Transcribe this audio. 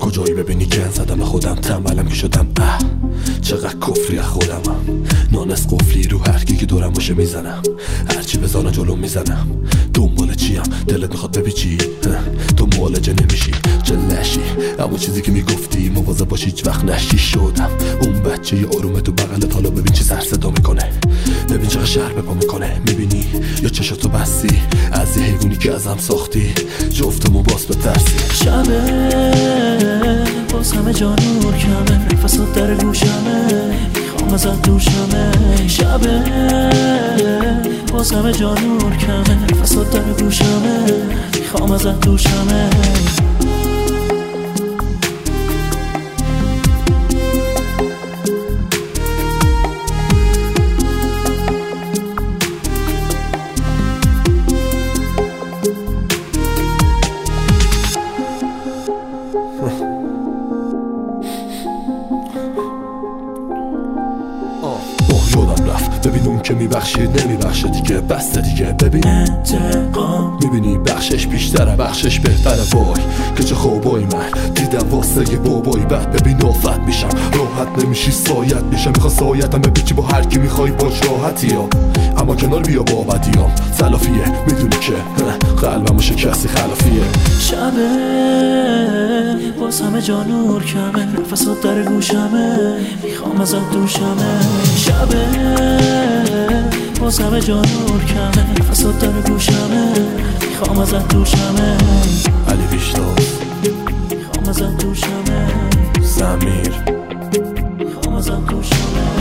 کجایی ببینی گن زدم خودم تنبلم که شدم. اه چقدر کفری از خودمم. نانس قفلی رو هر کی که دورم باشه می‌زنم. هرچی بزانه جلو می‌زنم. دنبال چیم؟ دلت می‌خواد بپیچی؟ تو معالجه نمیشی؟ جلشی اما چیزی که می‌گفتی مواظب باشی هیچ وقت نشی. شدم. اون بچه یه آرومه تو بغلت حالا ببین چی سر صدا می‌کنه. ببین چقدر شهر به می‌کنه. می‌بینی؟ یا چشاتو بستی؟ از یه حیوانی که ازم ساختی جفتمو باز به ترسی. شبه باز همه جا نور کمه. فساد در گوشمه می‌خوام ازت دوشمه. شبه باز همه جا نور کمه. فساد در گوشمه می‌خوام ازت دوشمه. اوه ببین اون که میبخشید نمیبخشه دیگه بسته دیگه. ببین. انتقام. می‌بینی بخشش بیشتره بخشش بهتره. وای که چه خوبایی من. دیدم واسه یه بابایی بعد ببین آفت میشم راحت نمیشی سایت میشم. میخوا سایتم بپیچی با هر کی می‌خوای باش راحتی ها. اما کنار بیا با بدیام سلافیه می‌دونی که. قلبمو شکستی خلافیه. شبه باز همه جا نور کمه. نفسات در گوشمه می‌خوام ازت دوشمه. شبه. از همه جا نور کمه. فساد داره گوشمه. می‌خوام ازت دوشمه. علی بیشتو می‌خوام ازت دوشمه. سمیر. زمیر می‌خوام ازت دوشمه.